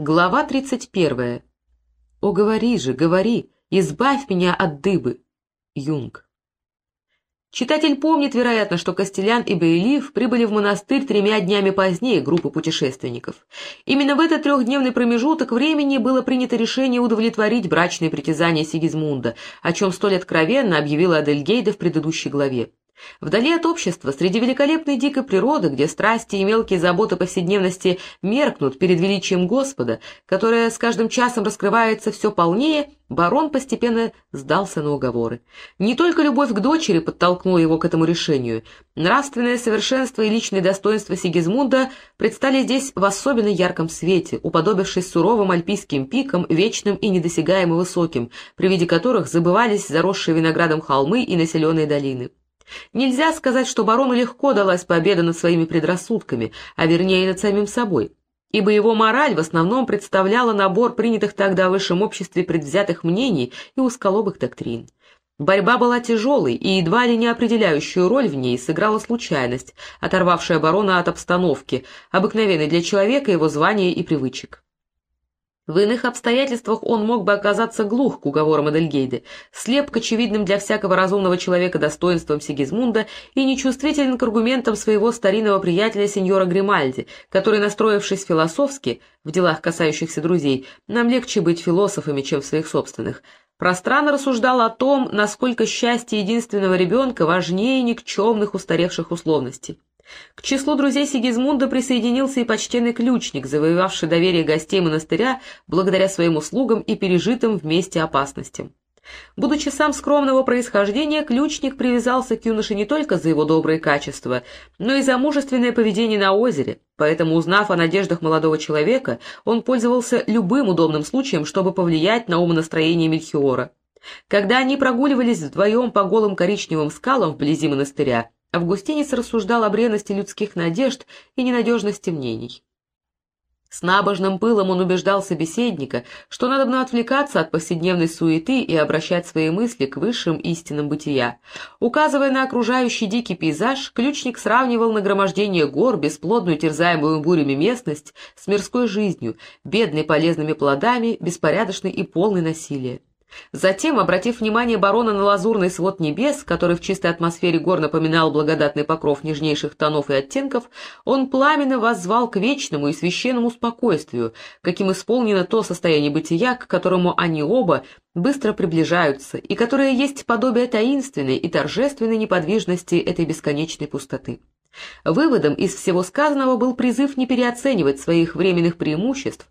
Глава 31. «О, говори же, говори, избавь меня от дыбы!» Юнг. Читатель помнит, вероятно, что Костелян и Бейлиф прибыли в монастырь тремя днями позднее группы путешественников. Именно в этот трехдневный промежуток времени было принято решение удовлетворить брачные притязания Сигизмунда, о чем столь откровенно объявила Адельгейда в предыдущей главе. Вдали от общества, среди великолепной дикой природы, где страсти и мелкие заботы повседневности меркнут перед величием Господа, которое с каждым часом раскрывается все полнее, барон постепенно сдался на уговоры. Не только любовь к дочери подтолкнула его к этому решению. Нравственное совершенство и личное достоинство Сигизмунда предстали здесь в особенно ярком свете, уподобившись суровым альпийским пикам, вечным и недосягаемо высоким, при виде которых забывались заросшие виноградом холмы и населенные долины. Нельзя сказать, что барону легко далась победа над своими предрассудками, а вернее над самим собой, ибо его мораль в основном представляла набор принятых тогда в высшем обществе предвзятых мнений и узколобых доктрин. Борьба была тяжелой, и едва ли не определяющую роль в ней сыграла случайность, оторвавшая барона от обстановки, обыкновенной для человека его звания и привычек. В иных обстоятельствах он мог бы оказаться глух к уговорам Эдельгейде, слеп к очевидным для всякого разумного человека достоинствам Сигизмунда и нечувствителен к аргументам своего старинного приятеля сеньора Гримальди, который, настроившись философски в делах, касающихся друзей, нам легче быть философами, чем в своих собственных, пространно рассуждал о том, насколько счастье единственного ребенка важнее никчемных устаревших условностей. К числу друзей Сигизмунда присоединился и почтенный ключник, завоевавший доверие гостей монастыря благодаря своим услугам и пережитым вместе опасностям. Будучи сам скромного происхождения, ключник привязался к юноше не только за его добрые качества, но и за мужественное поведение на озере, поэтому, узнав о надеждах молодого человека, он пользовался любым удобным случаем, чтобы повлиять на умонастроение Мельхиора. Когда они прогуливались вдвоем по голым коричневым скалам вблизи монастыря, Августинец рассуждал о бренности людских надежд и ненадежности мнений. С набожным пылом он убеждал собеседника, что надо отвлекаться от повседневной суеты и обращать свои мысли к высшим истинам бытия. Указывая на окружающий дикий пейзаж, ключник сравнивал нагромождение гор, бесплодную терзаемую бурями местность, с мирской жизнью, бедной полезными плодами, беспорядочной и полной насилия. Затем, обратив внимание барона на лазурный свод небес, который в чистой атмосфере гор напоминал благодатный покров нежнейших тонов и оттенков, он пламенно воззвал к вечному и священному спокойствию, каким исполнено то состояние бытия, к которому они оба быстро приближаются, и которое есть подобие таинственной и торжественной неподвижности этой бесконечной пустоты. Выводом из всего сказанного был призыв не переоценивать своих временных преимуществ,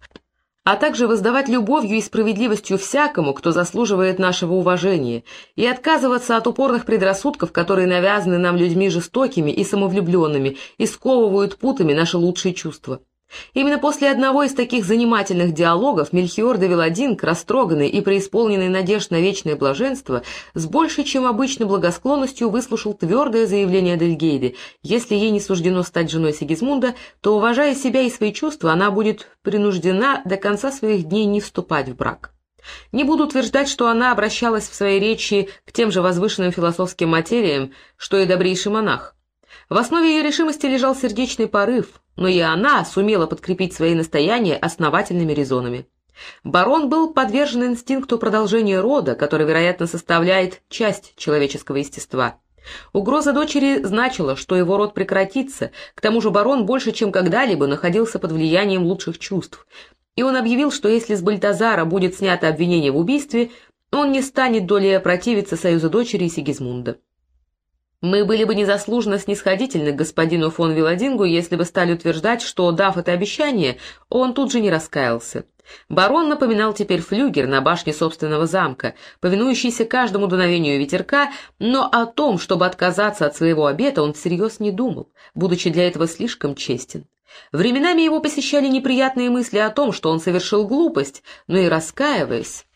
а также воздавать любовью и справедливостью всякому, кто заслуживает нашего уважения, и отказываться от упорных предрассудков, которые навязаны нам людьми жестокими и самовлюбленными и сковывают путами наши лучшие чувства. Именно после одного из таких занимательных диалогов Мельхиор де Веладинг, растроганный и преисполненный надежд на вечное блаженство, с большей, чем обычно, благосклонностью выслушал твердое заявление Дельгейды. Если ей не суждено стать женой Сигизмунда, то, уважая себя и свои чувства, она будет принуждена до конца своих дней не вступать в брак. Не буду утверждать, что она обращалась в своей речи к тем же возвышенным философским материям, что и добрейший монах. В основе ее решимости лежал сердечный порыв, но и она сумела подкрепить свои настояния основательными резонами. Барон был подвержен инстинкту продолжения рода, который, вероятно, составляет часть человеческого естества. Угроза дочери значила, что его род прекратится, к тому же барон больше, чем когда-либо, находился под влиянием лучших чувств, и он объявил, что если с Бальтазара будет снято обвинение в убийстве, он не станет долей противиться союзу дочери и Сигизмунда. Мы были бы незаслуженно снисходительны к господину фон Виладингу, если бы стали утверждать, что, дав это обещание, он тут же не раскаялся. Барон напоминал теперь флюгер на башне собственного замка, повинующийся каждому дуновению ветерка, но о том, чтобы отказаться от своего обета, он всерьез не думал, будучи для этого слишком честен. Временами его посещали неприятные мысли о том, что он совершил глупость, но и раскаиваясь,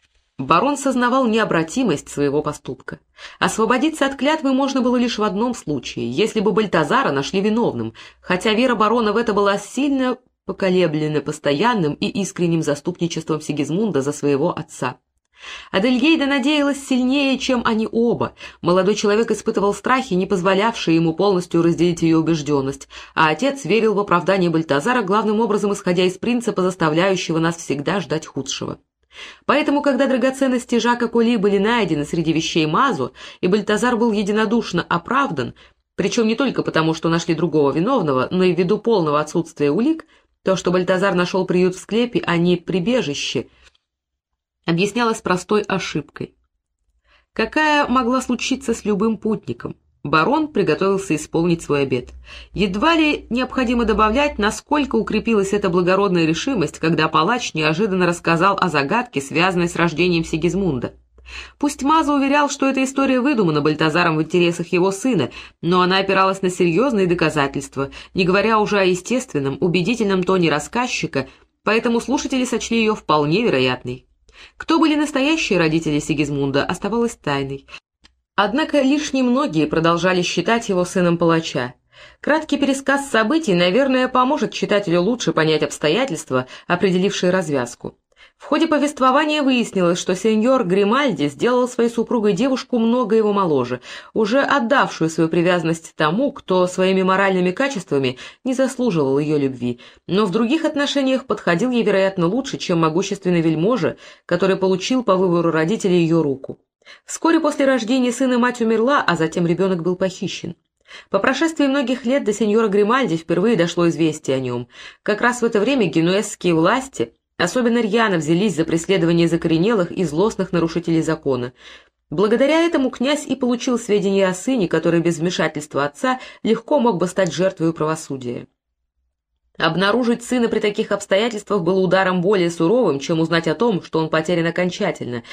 Барон сознавал необратимость своего поступка. Освободиться от клятвы можно было лишь в одном случае, если бы Бальтазара нашли виновным, хотя вера барона в это была сильно поколеблена постоянным и искренним заступничеством Сигизмунда за своего отца. Адельгейда надеялась сильнее, чем они оба. Молодой человек испытывал страхи, не позволявшие ему полностью разделить ее убежденность, а отец верил в оправдание Бальтазара, главным образом исходя из принципа, заставляющего нас всегда ждать худшего. Поэтому, когда драгоценности Жака Кули были найдены среди вещей Мазу, и Бальтазар был единодушно оправдан, причем не только потому, что нашли другого виновного, но и ввиду полного отсутствия улик, то, что Бальтазар нашел приют в склепе, а не прибежище – объяснялось простой ошибкой. Какая могла случиться с любым путником? Барон приготовился исполнить свой обет. Едва ли необходимо добавлять, насколько укрепилась эта благородная решимость, когда палач неожиданно рассказал о загадке, связанной с рождением Сигизмунда. Пусть Маза уверял, что эта история выдумана Бальтазаром в интересах его сына, но она опиралась на серьезные доказательства, не говоря уже о естественном, убедительном тоне рассказчика, поэтому слушатели сочли ее вполне вероятной. Кто были настоящие родители Сигизмунда, оставалось тайной. Однако лишь немногие продолжали считать его сыном палача. Краткий пересказ событий, наверное, поможет читателю лучше понять обстоятельства, определившие развязку. В ходе повествования выяснилось, что сеньор Гримальди сделал своей супругой девушку много его моложе, уже отдавшую свою привязанность тому, кто своими моральными качествами не заслуживал ее любви, но в других отношениях подходил ей, вероятно, лучше, чем могущественный вельможа, который получил по выбору родителей ее руку. Вскоре после рождения сына мать умерла, а затем ребенок был похищен. По прошествии многих лет до сеньора Гримальди впервые дошло известие о нем. Как раз в это время генуэзские власти – Особенно рьяно взялись за преследование закоренелых и злостных нарушителей закона. Благодаря этому князь и получил сведения о сыне, который без вмешательства отца легко мог бы стать жертвой правосудия. Обнаружить сына при таких обстоятельствах было ударом более суровым, чем узнать о том, что он потерян окончательно.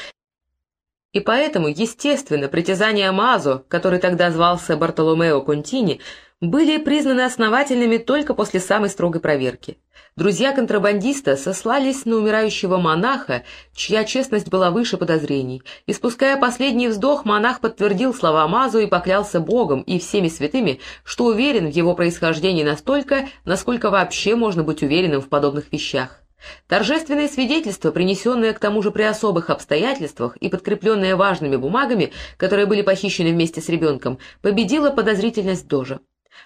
И поэтому, естественно, притязания Мазо, который тогда звался Бартоломео Контини, были признаны основательными только после самой строгой проверки. Друзья контрабандиста сослались на умирающего монаха, чья честность была выше подозрений. Испуская последний вздох, монах подтвердил слова Мазу и поклялся Богом и всеми святыми, что уверен в его происхождении настолько, насколько вообще можно быть уверенным в подобных вещах. Торжественное свидетельство, принесенное к тому же при особых обстоятельствах и подкрепленное важными бумагами, которые были похищены вместе с ребенком, победило подозрительность Дожа.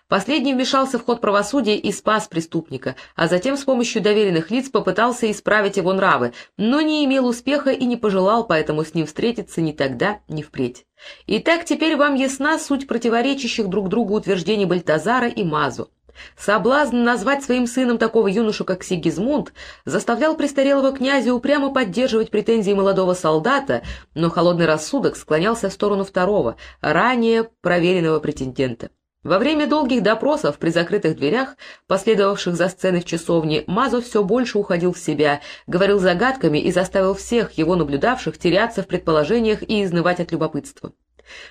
Последний вмешался в ход правосудия и спас преступника, а затем с помощью доверенных лиц попытался исправить его нравы, но не имел успеха и не пожелал поэтому с ним встретиться ни тогда, ни впредь. Итак, теперь вам ясна суть противоречащих друг другу утверждений Бальтазара и Мазу. Соблазн назвать своим сыном такого юношу, как Сигизмунд, заставлял престарелого князя упрямо поддерживать претензии молодого солдата, но холодный рассудок склонялся в сторону второго, ранее проверенного претендента. Во время долгих допросов при закрытых дверях, последовавших за сценой в часовне, Мазо все больше уходил в себя, говорил загадками и заставил всех его наблюдавших теряться в предположениях и изнывать от любопытства.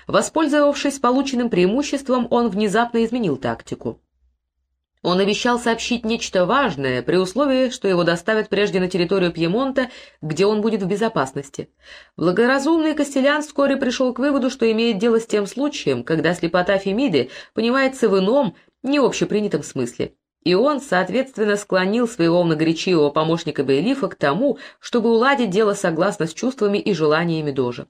Воспользовавшись полученным преимуществом, он внезапно изменил тактику. Он обещал сообщить нечто важное, при условии, что его доставят прежде на территорию Пьемонта, где он будет в безопасности. Благоразумный Костелян вскоре пришел к выводу, что имеет дело с тем случаем, когда слепота Фемиды понимается в ином, не общепринятом смысле. И он, соответственно, склонил своего многоречивого помощника Бейлифа к тому, чтобы уладить дело согласно с чувствами и желаниями Дожа.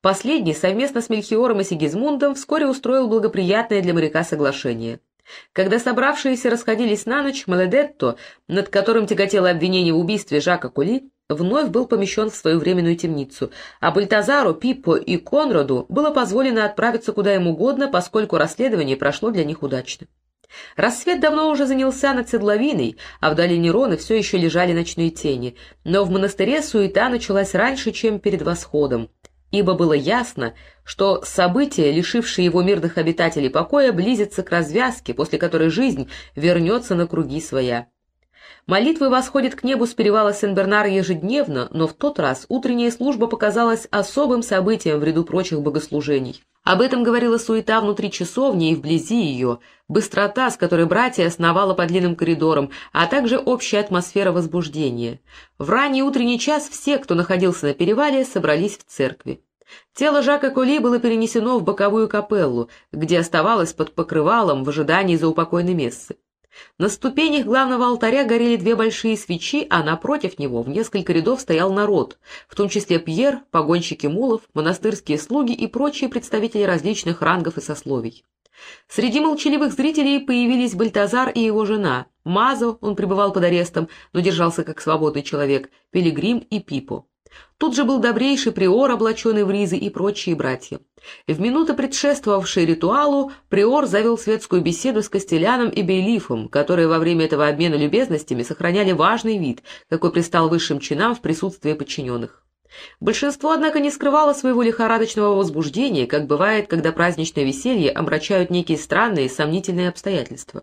Последний совместно с Мельхиором и Сигизмундом вскоре устроил благоприятное для моряка соглашение – когда собравшиеся расходились на ночь, Маледетто, над которым тяготело обвинение в убийстве Жака Кули, вновь был помещен в свою временную темницу, а Бальтазару, Пиппо и Конраду было позволено отправиться куда им угодно, поскольку расследование прошло для них удачно. Рассвет давно уже занялся над Седловиной, а в долине Роны все еще лежали ночные тени, но в монастыре суета началась раньше, чем перед восходом ибо было ясно, что событие, лишившее его мирных обитателей покоя, близится к развязке, после которой жизнь вернется на круги своя. Молитвы восходят к небу с перевала Сен-Бернар ежедневно, но в тот раз утренняя служба показалась особым событием в ряду прочих богослужений. Об этом говорила суета внутри часовни и вблизи ее, быстрота, с которой братья основала по длинным коридорам, а также общая атмосфера возбуждения. В ранний утренний час все, кто находился на перевале, собрались в церкви. Тело Жака Коли было перенесено в боковую капеллу, где оставалось под покрывалом в ожидании заупокойной мессы. На ступенях главного алтаря горели две большие свечи, а напротив него в несколько рядов стоял народ, в том числе Пьер, погонщики мулов, монастырские слуги и прочие представители различных рангов и сословий. Среди молчаливых зрителей появились Бальтазар и его жена, Мазо, он пребывал под арестом, но держался как свободный человек, Пилигрим и Пипо. Тут же был добрейший приор, облаченный в ризы, и прочие братья. В минуты, предшествовавшие ритуалу, приор завел светскую беседу с Костеляном и Бейлифом, которые во время этого обмена любезностями сохраняли важный вид, какой пристал высшим чинам в присутствии подчиненных. Большинство, однако, не скрывало своего лихорадочного возбуждения, как бывает, когда праздничное веселье омрачают некие странные и сомнительные обстоятельства.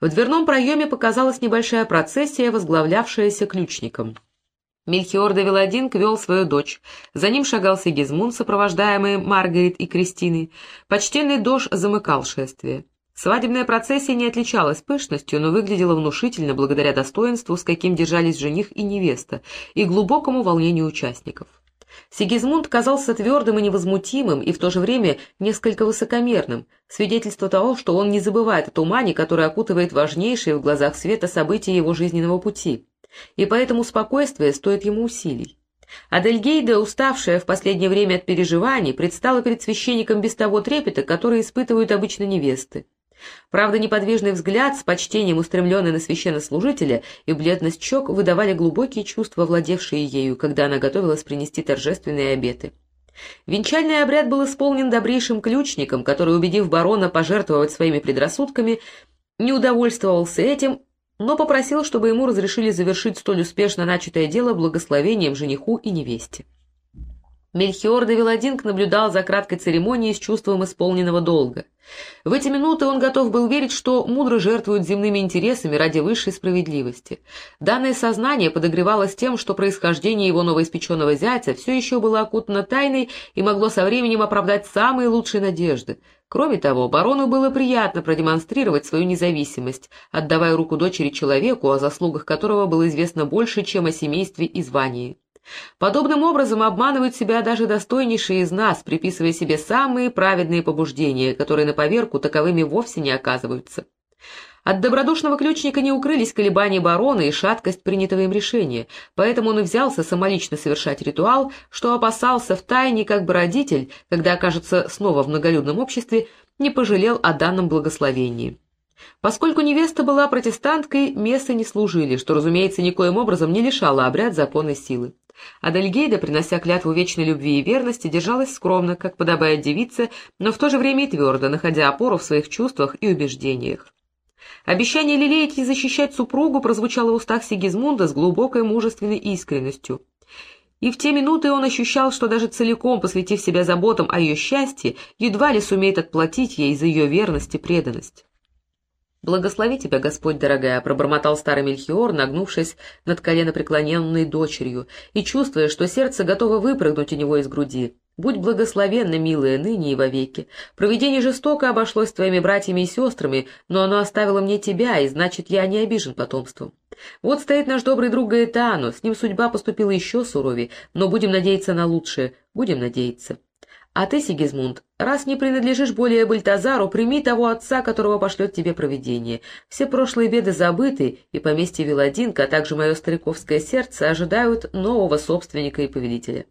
В дверном проеме показалась небольшая процессия, возглавлявшаяся ключником. Мельхиор де Велодинг вел свою дочь. За ним шагал Сигизмунд, сопровождаемый Маргарет и Кристиной. Почтенный дож замыкал шествие. Свадебная процессия не отличалась пышностью, но выглядела внушительно благодаря достоинству, с каким держались жених и невеста, и глубокому волнению участников. Сигизмунд казался твердым и невозмутимым, и в то же время несколько высокомерным, свидетельство того, что он не забывает о тумане, который окутывает важнейшие в глазах света события его жизненного пути и поэтому спокойствие стоит ему усилий. Адельгейда, уставшая в последнее время от переживаний, предстала перед священником без того трепета, который испытывают обычно невесты. Правда, неподвижный взгляд с почтением устремленный на священнослужителя и бледность щек выдавали глубокие чувства, владевшие ею, когда она готовилась принести торжественные обеты. Венчальный обряд был исполнен добрейшим ключником, который, убедив барона пожертвовать своими предрассудками, не удовольствовался этим но попросил, чтобы ему разрешили завершить столь успешно начатое дело благословением жениху и невесте. Мельхиор де Велодинг наблюдал за краткой церемонией с чувством исполненного долга. В эти минуты он готов был верить, что мудро жертвуют земными интересами ради высшей справедливости. Данное сознание подогревалось тем, что происхождение его новоиспеченного зятя все еще было окутано тайной и могло со временем оправдать самые лучшие надежды. Кроме того, барону было приятно продемонстрировать свою независимость, отдавая руку дочери человеку, о заслугах которого было известно больше, чем о семействе и звании. Подобным образом обманывают себя даже достойнейшие из нас, приписывая себе самые праведные побуждения, которые на поверку таковыми вовсе не оказываются. От добродушного ключника не укрылись колебания барона и шаткость принятого им решения, поэтому он и взялся самолично совершать ритуал, что опасался в тайне, как бы родитель, когда окажется снова в многолюдном обществе, не пожалел о данном благословении. Поскольку невеста была протестанткой, мессы не служили, что, разумеется, никоим образом не лишало обряд законной силы. Адельгейда, принося клятву вечной любви и верности, держалась скромно, как подобает девице, но в то же время и твердо, находя опору в своих чувствах и убеждениях. Обещание лелеять и защищать супругу прозвучало в устах Сигизмунда с глубокой мужественной искренностью. И в те минуты он ощущал, что даже целиком посвятив себя заботам о ее счастье, едва ли сумеет отплатить ей за ее верность и преданность. «Благослови тебя, Господь, дорогая», — пробормотал старый Мельхиор, нагнувшись над коленопреклоненной дочерью и чувствуя, что сердце готово выпрыгнуть у него из груди. Будь благословенна, милая, ныне и вовеки. Провидение жестоко обошлось с твоими братьями и сестрами, но оно оставило мне тебя, и значит, я не обижен потомством. Вот стоит наш добрый друг Гаэтано, с ним судьба поступила еще суровее, но будем надеяться на лучшее, будем надеяться. А ты, Сигизмунд, раз не принадлежишь более Бальтазару, прими того отца, которого пошлет тебе провидение. Все прошлые беды забыты, и поместье Виладинка, а также мое стариковское сердце ожидают нового собственника и повелителя.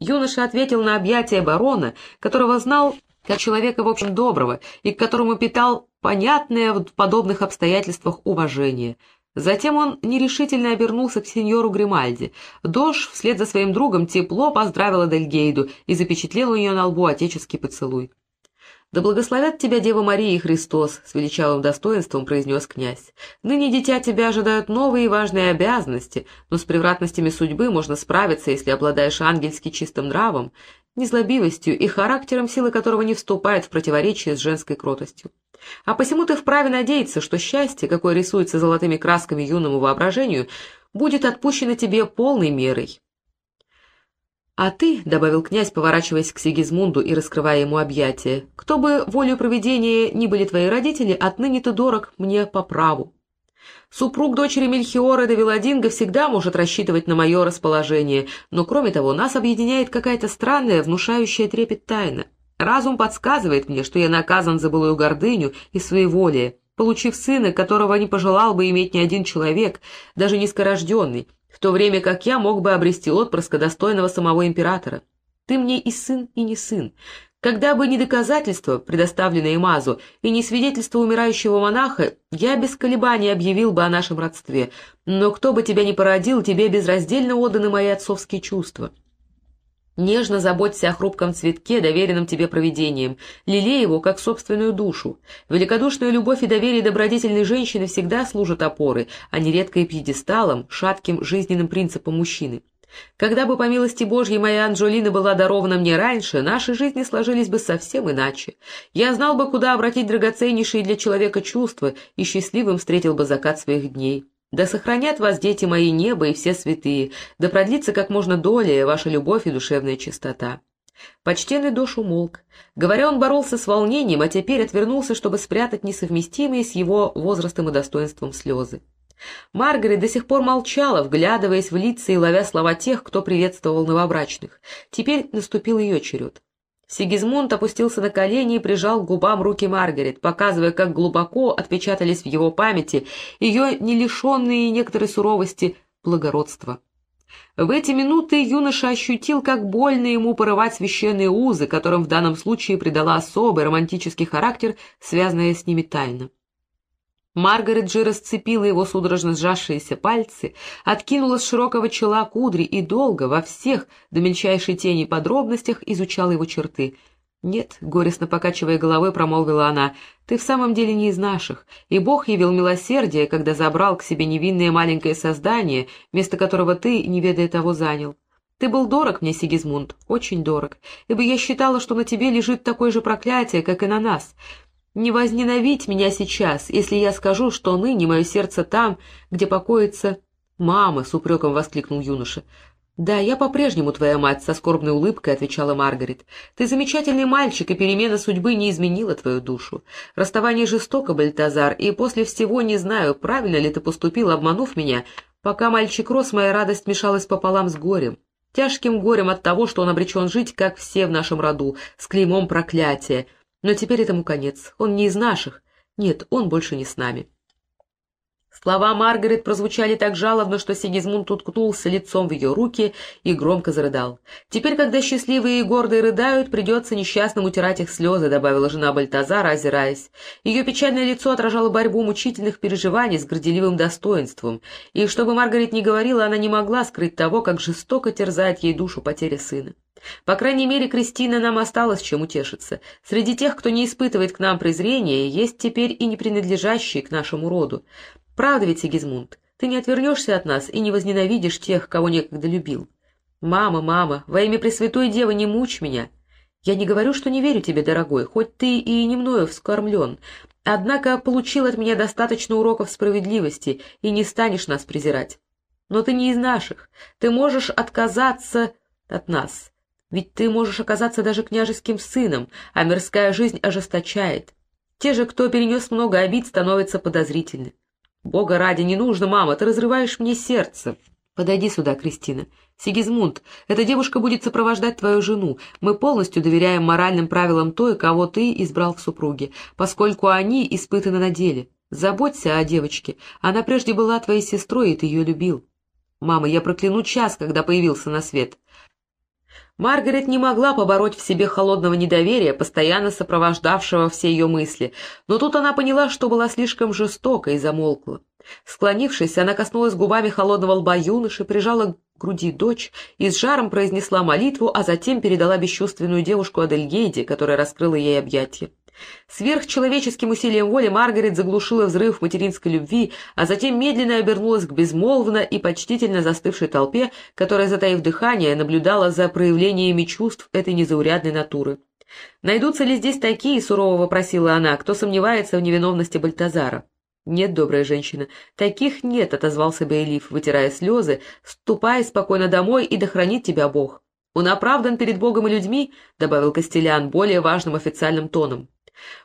Юноша ответил на объятие барона, которого знал как человека, в общем, доброго, и к которому питал понятное в подобных обстоятельствах уважение. Затем он нерешительно обернулся к сеньору Гримальди. Дож вслед за своим другом тепло поздравил Адельгейду и запечатлел у нее на лбу отеческий поцелуй. «Да благословят тебя Дева Мария и Христос», — с величавым достоинством произнес князь. «Ныне, дитя, тебя ожидают новые и важные обязанности, но с превратностями судьбы можно справиться, если обладаешь ангельски чистым нравом, незлобивостью и характером, силы которого не вступает в противоречие с женской кротостью. А посему ты вправе надеяться, что счастье, какое рисуется золотыми красками юному воображению, будет отпущено тебе полной мерой». «А ты», — добавил князь, поворачиваясь к Сигизмунду и раскрывая ему объятия, — «кто бы волю проведения ни были твои родители, отныне ты дорог мне по праву. Супруг дочери Мельхиора де Велодинга всегда может рассчитывать на мое расположение, но, кроме того, нас объединяет какая-то странная, внушающая трепет тайна. Разум подсказывает мне, что я наказан за былую гордыню и своеволие, получив сына, которого не пожелал бы иметь ни один человек, даже низкорожденный, в то время как я мог бы обрести отпрыска достойного самого императора. Ты мне и сын, и не сын. Когда бы не доказательства, предоставленные Мазу, и не свидетельство умирающего монаха, я без колебаний объявил бы о нашем родстве. Но кто бы тебя ни породил, тебе безраздельно отданы мои отцовские чувства. Нежно заботься о хрупком цветке, доверенном тебе провидением, лелей его, как собственную душу. Великодушная любовь и доверие добродетельной женщины всегда служат опорой, а нередко и пьедесталом, шатким жизненным принципом мужчины. Когда бы, по милости Божьей, моя Анжелина была дарована мне раньше, наши жизни сложились бы совсем иначе. Я знал бы, куда обратить драгоценнейшие для человека чувства, и счастливым встретил бы закат своих дней. Да сохранят вас, дети мои, небо и все святые, да продлится как можно долее ваша любовь и душевная чистота». Почтенный Дош умолк. Говоря, он боролся с волнением, а теперь отвернулся, чтобы спрятать несовместимые с его возрастом и достоинством слезы. Маргарет до сих пор молчала, вглядываясь в лица и ловя слова тех, кто приветствовал новобрачных. Теперь наступил ее черед. Сигизмунд опустился на колени и прижал к губам руки Маргарет, показывая, как глубоко отпечатались в его памяти ее не лишенные некоторой суровости благородства. В эти минуты юноша ощутил, как больно ему порывать священные узы, которым в данном случае придала особый романтический характер, связанная с ними тайна. Маргарет же расцепила его судорожно сжавшиеся пальцы, откинула с широкого чела кудри и долго, во всех, до мельчайшей тени подробностях, изучала его черты. «Нет», — горестно покачивая головой, промолвила она, — «ты в самом деле не из наших, и Бог явил милосердие, когда забрал к себе невинное маленькое создание, место которого ты, не ведая того, занял. Ты был дорог мне, Сигизмунд, очень дорог, ибо я считала, что на тебе лежит такое же проклятие, как и на нас. Не возненавидь меня сейчас, если я скажу, что ныне мое сердце там, где покоится... «Мама!» — с упреком воскликнул юноша. «Да, я по-прежнему твоя мать», — со скорбной улыбкой отвечала Маргарет. «Ты замечательный мальчик, и перемена судьбы не изменила твою душу. Расставание жестоко, Бальтазар, и после всего не знаю, правильно ли ты поступил, обманув меня. Пока мальчик рос, моя радость мешалась пополам с горем. Тяжким горем от того, что он обречен жить, как все в нашем роду, с клеймом проклятия, но теперь этому конец. Он не из наших. Нет, он больше не с нами. Слова Маргарет прозвучали так жалобно, что Сигизмунд уткнулся лицом в ее руки и громко зарыдал. «Теперь, когда счастливые и гордые рыдают, придется несчастным утирать их слезы», — добавила жена Бальтазара, озираясь. Ее печальное лицо отражало борьбу мучительных переживаний с горделивым достоинством, и, чтобы Маргарет не говорила, она не могла скрыть того, как жестоко терзает ей душу потеря сына. По крайней мере, Кристина нам осталось чем утешиться. Среди тех, кто не испытывает к нам презрения, есть теперь и не принадлежащие к нашему роду. Правда ведь, Сигизмунд, ты не отвернешься от нас и не возненавидишь тех, кого некогда любил. Мама, мама, во имя Пресвятой Девы не мучь меня. Я не говорю, что не верю тебе, дорогой, хоть ты и не мною вскормлен, однако получил от меня достаточно уроков справедливости и не станешь нас презирать. Но ты не из наших, ты можешь отказаться от нас, ведь ты можешь оказаться даже княжеским сыном, а мирская жизнь ожесточает. Те же, кто перенес много обид, становятся подозрительны. Бога ради, не нужно, мама, ты разрываешь мне сердце. Подойди сюда, Кристина. Сигизмунд, эта девушка будет сопровождать твою жену. Мы полностью доверяем моральным правилам той, кого ты избрал в супруге, поскольку они испытаны на деле. Заботься о девочке. Она прежде была твоей сестрой, и ты ее любил. Мама, я прокляну час, когда появился на свет. Маргарет не могла побороть в себе холодного недоверия, постоянно сопровождавшего все ее мысли, но тут она поняла, что была слишком жестока и замолкла. Склонившись, она коснулась губами холодного лба юноши, прижала к груди дочь и с жаром произнесла молитву, а затем передала бесчувственную девушку Адельгейде, которая раскрыла ей объятия. Сверхчеловеческим усилием воли Маргарет заглушила взрыв материнской любви, а затем медленно обернулась к безмолвно и почтительно застывшей толпе, которая, затаив дыхание, наблюдала за проявлениями чувств этой незаурядной натуры. «Найдутся ли здесь такие?» — сурово вопросила она, — «кто сомневается в невиновности Бальтазара?» «Нет, добрая женщина, таких нет», — отозвался Бейлиф, вытирая слезы, «ступай спокойно домой, и да хранит тебя Бог». «Он оправдан перед Богом и людьми», — добавил Костелян более важным официальным тоном.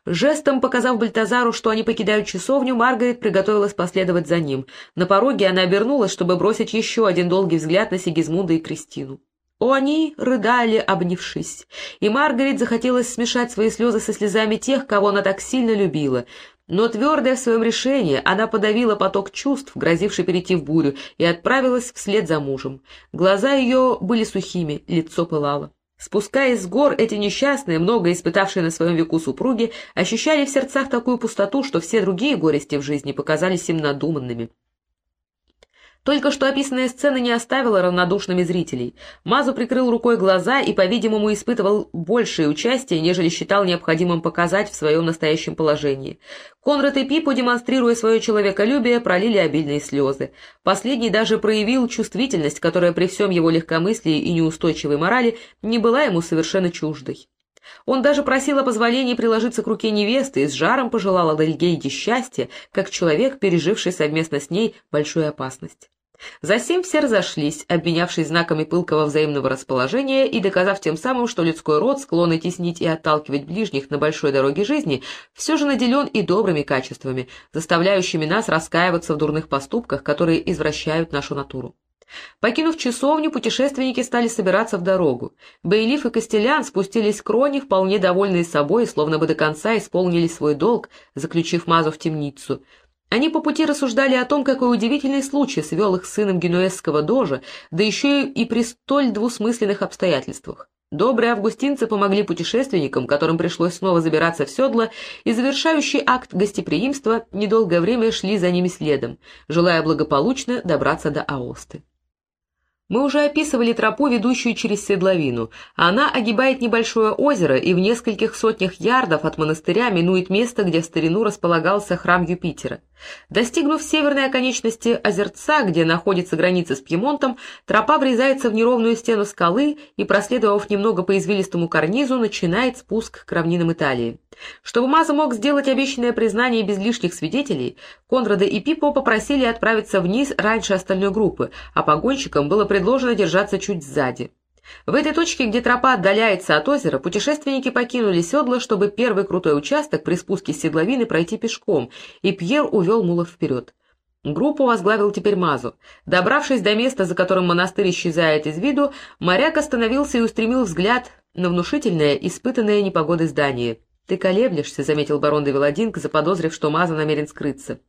Жестом показав Бальтазару, что они покидают часовню, Маргарет приготовилась последовать за ним. На пороге она обернулась, чтобы бросить еще один долгий взгляд на Сигизмунда и Кристину. О, они рыдали, обнявшись, и Маргарет захотелось смешать свои слезы со слезами тех, кого она так сильно любила. Но твердая в своем решении, она подавила поток чувств, грозивший перейти в бурю, и отправилась вслед за мужем. Глаза ее были сухими, лицо пылало. Спускаясь с гор, эти несчастные, много испытавшие на своем веку супруги, ощущали в сердцах такую пустоту, что все другие горести в жизни показались им надуманными. Только что описанная сцена не оставила равнодушными зрителей. Мазу прикрыл рукой глаза и, по-видимому, испытывал большее участие, нежели считал необходимым показать в своем настоящем положении. Конрад и Пипо, демонстрируя свое человеколюбие, пролили обильные слезы. Последний даже проявил чувствительность, которая при всем его легкомыслии и неустойчивой морали не была ему совершенно чуждой. Он даже просил о позволении приложиться к руке невесты и с жаром пожелал Адельгейде счастья, как человек, переживший совместно с ней большую опасность. Засим все разошлись, обменявшись знаками пылкого взаимного расположения и доказав тем самым, что людской род, склонный теснить и отталкивать ближних на большой дороге жизни, все же наделен и добрыми качествами, заставляющими нас раскаиваться в дурных поступках, которые извращают нашу натуру. Покинув часовню, путешественники стали собираться в дорогу. Бейлиф и Костелян спустились к Роне, вполне довольные собой, словно бы до конца исполнили свой долг, заключив Мазу в темницу. Они по пути рассуждали о том, какой удивительный случай свел их с сыном генуэзского дожа, да еще и при столь двусмысленных обстоятельствах. Добрые августинцы помогли путешественникам, которым пришлось снова забираться в седло, и завершающий акт гостеприимства недолгое время шли за ними следом, желая благополучно добраться до Аосты. Мы уже описывали тропу, ведущую через седловину. Она огибает небольшое озеро и в нескольких сотнях ярдов от монастыря минует место, где в старину располагался храм Юпитера. Достигнув северной оконечности озерца, где находится граница с Пьемонтом, тропа врезается в неровную стену скалы и, проследовав немного по извилистому карнизу, начинает спуск к равнинам Италии. Чтобы Маза мог сделать обещанное признание без лишних свидетелей, Конрада и Пипо попросили отправиться вниз раньше остальной группы, а погонщикам было предложено держаться чуть сзади. В этой точке, где тропа отдаляется от озера, путешественники покинули седло, чтобы первый крутой участок при спуске с седловины пройти пешком, и Пьер увел мулов вперед. Группу возглавил теперь Мазу. Добравшись до места, за которым монастырь исчезает из виду, моряк остановился и устремил взгляд на внушительное, испытанное непогодой здание. «Ты колеблешься», — заметил барон де Велодинг, заподозрив, что Маза намерен скрыться.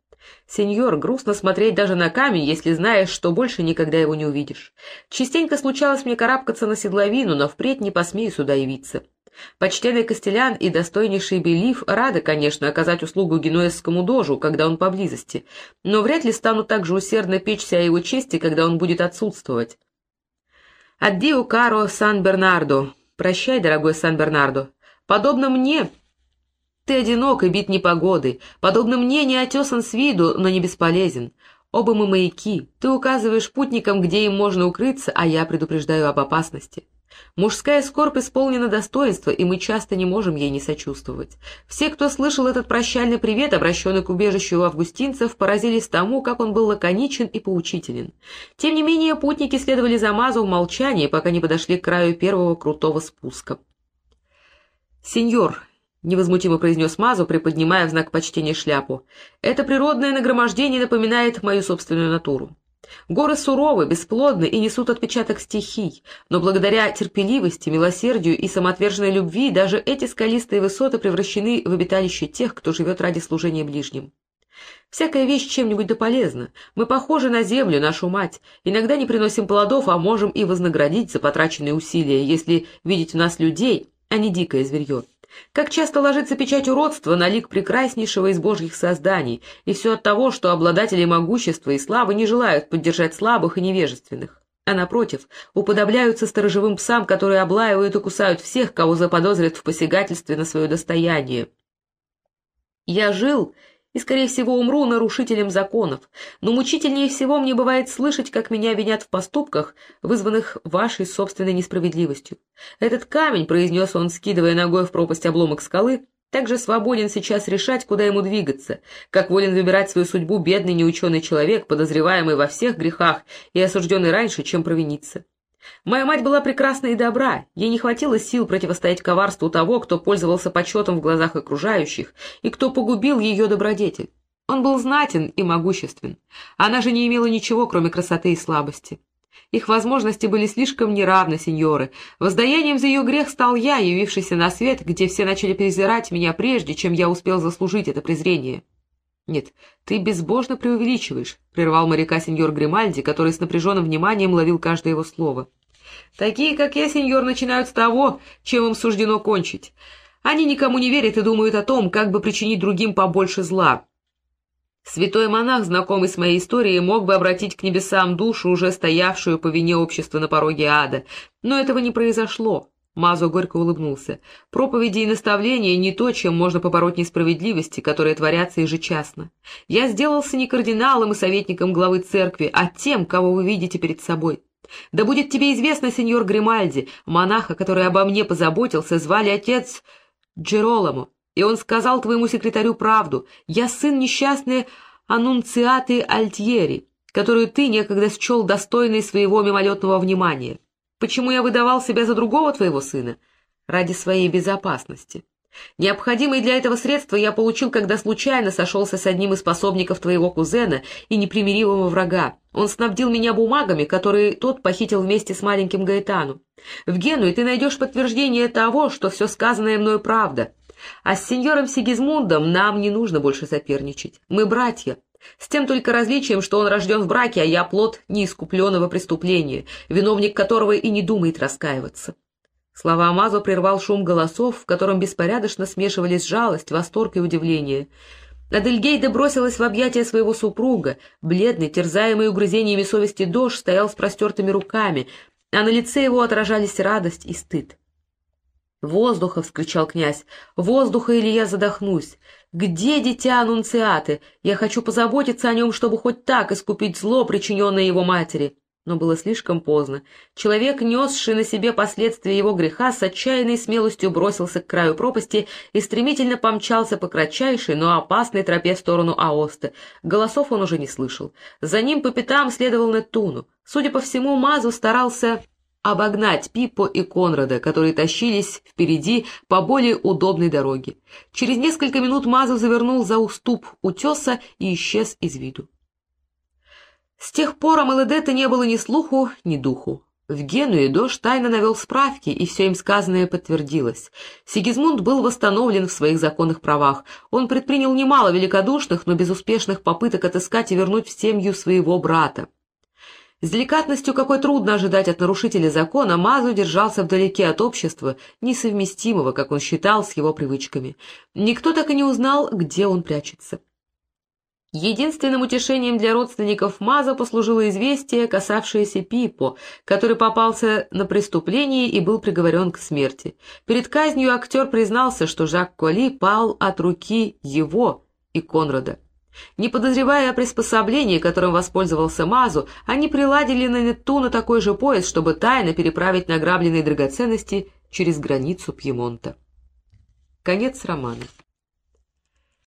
«Сеньор, грустно смотреть даже на камень, если знаешь, что больше никогда его не увидишь. Частенько случалось мне карабкаться на седловину, но впредь не посмею сюда явиться. Почтенный Костелян и достойнейший Белив рады, конечно, оказать услугу генуэзскому дожу, когда он поблизости, но вряд ли станут так же усердно печься о его чести, когда он будет отсутствовать. «Аддио, каро Сан-Бернардо! Прощай, дорогой Сан-Бернардо! Подобно мне, ты одинок и бит непогодой, подобно мне не отесан с виду, но не бесполезен. Оба мы маяки, ты указываешь путникам, где им можно укрыться, а я предупреждаю об опасности. Мужская скорбь исполнена достоинства, и мы часто не можем ей не сочувствовать. Все, кто слышал этот прощальный привет, обращенный к убежищу у августинцев, поразились тому, как он был лаконичен и поучителен. Тем не менее, путники следовали за Мазу в молчании, пока не подошли к краю первого крутого спуска. «Сеньор, — невозмутимо произнес Мазу, приподнимая в знак почтения шляпу. «Это природное нагромождение напоминает мою собственную натуру. Горы суровы, бесплодны и несут отпечаток стихий, но благодаря терпеливости, милосердию и самоотверженной любви даже эти скалистые высоты превращены в обиталище тех, кто живет ради служения ближним. Всякая вещь чем-нибудь да полезна. Мы похожи на землю, нашу мать. Иногда не приносим плодов, а можем и вознаградить за потраченные усилия, если видеть в нас людей, а не дикое зверье. Как часто ложится печать уродства на лик прекраснейшего из божьих созданий, и все от того, что обладатели могущества и славы не желают поддержать слабых и невежественных, а, напротив, уподобляются сторожевым псам, которые облаивают и кусают всех, кого заподозрят в посягательстве на свое достояние. Я жил и, скорее всего, умру нарушителем законов, но мучительнее всего мне бывает слышать, как меня винят в поступках, вызванных вашей собственной несправедливостью. Этот камень, — произнес он, скидывая ногой в пропасть обломок скалы, — также свободен сейчас решать, куда ему двигаться, как волен выбирать свою судьбу бедный неученый человек, подозреваемый во всех грехах и осужденный раньше, чем провиниться. Моя мать была прекрасна и добра, ей не хватило сил противостоять коварству того, кто пользовался почетом в глазах окружающих и кто погубил ее добродетель. Он был знатен и могуществен. Она же не имела ничего, кроме красоты и слабости. Их возможности были слишком неравны, сеньоры. Воздаянием за ее грех стал я, явившийся на свет, где все начали презирать меня прежде, чем я успел заслужить это презрение. «Нет, ты безбожно преувеличиваешь», — прервал моряка сеньор Гримальди, который с напряженным вниманием ловил каждое его слово. «Такие, как я, сеньор, начинают с того, чем им суждено кончить. Они никому не верят и думают о том, как бы причинить другим побольше зла. Святой монах, знакомый с моей историей, мог бы обратить к небесам душу, уже стоявшую по вине общества на пороге ада, но этого не произошло. Мазо горько улыбнулся. «Проповеди и наставления не то, чем можно побороть несправедливости, которые творятся ежечасно. Я сделался не кардиналом и советником главы церкви, а тем, кого вы видите перед собой. Да будет тебе известно, сеньор Гримальди, монаха, который обо мне позаботился, звали отец Джероломо, и он сказал твоему секретарю правду. Я сын несчастной аннунциаты Альтьери, которую ты некогда счел достойной своего мимолетного внимания. Почему я выдавал себя за другого твоего сына? Ради своей безопасности. Необходимые для этого средства я получил, когда случайно сошелся с одним из способников твоего кузена и непримиримого врага. Он снабдил меня бумагами, которые тот похитил вместе с маленьким Гаэтану. В Генуе ты найдешь подтверждение того, что все сказанное мною правда. А с сеньором Сигизмундом нам не нужно больше соперничать. Мы братья. С тем только различием, что он рожден в браке, а я плод неискупленного преступления, виновник которого и не думает раскаиваться. Слова Амазо прервал шум голосов, в котором беспорядочно смешивались жалость, восторг и удивление. Адельгейда бросилась в объятия своего супруга. Бледный, терзаемый угрызениями совести дождь стоял с простертыми руками, а на лице его отражались радость и стыд. «Воздуха!» — вскричал князь. «Воздуха, или я задохнусь! Где дитя Анунциаты? Я хочу позаботиться о нем, чтобы хоть так искупить зло, причиненное его матери!» Но было слишком поздно. Человек, несший на себе последствия его греха, с отчаянной смелостью бросился к краю пропасти и стремительно помчался по кратчайшей, но опасной тропе в сторону Аосты. Голосов он уже не слышал. За ним по пятам следовал Нетуну. Судя по всему, Мазу старался обогнать Пиппо и Конрада, которые тащились впереди по более удобной дороге. Через несколько минут Мазов завернул за уступ утеса и исчез из виду. С тех пор о Мелодете не было ни слуху, ни духу. В Генуе Дош тайно навел справки, и все им сказанное подтвердилось. Сигизмунд был восстановлен в своих законных правах. Он предпринял немало великодушных, но безуспешных попыток отыскать и вернуть в семью своего брата. С деликатностью, какой трудно ожидать от нарушителя закона, Мазу держался вдалеке от общества, несовместимого, как он считал, с его привычками. Никто так и не узнал, где он прячется. Единственным утешением для родственников Маза послужило известие, касавшееся Пипо, который попался на преступление и был приговорен к смерти. Перед казнью актер признался, что Жак Коли пал от руки его и Конрада. Не подозревая о приспособлении, которым воспользовался Мазу, они приладили на Нетуна такой же пояс, чтобы тайно переправить награбленные драгоценности через границу Пьемонта. Конец романа.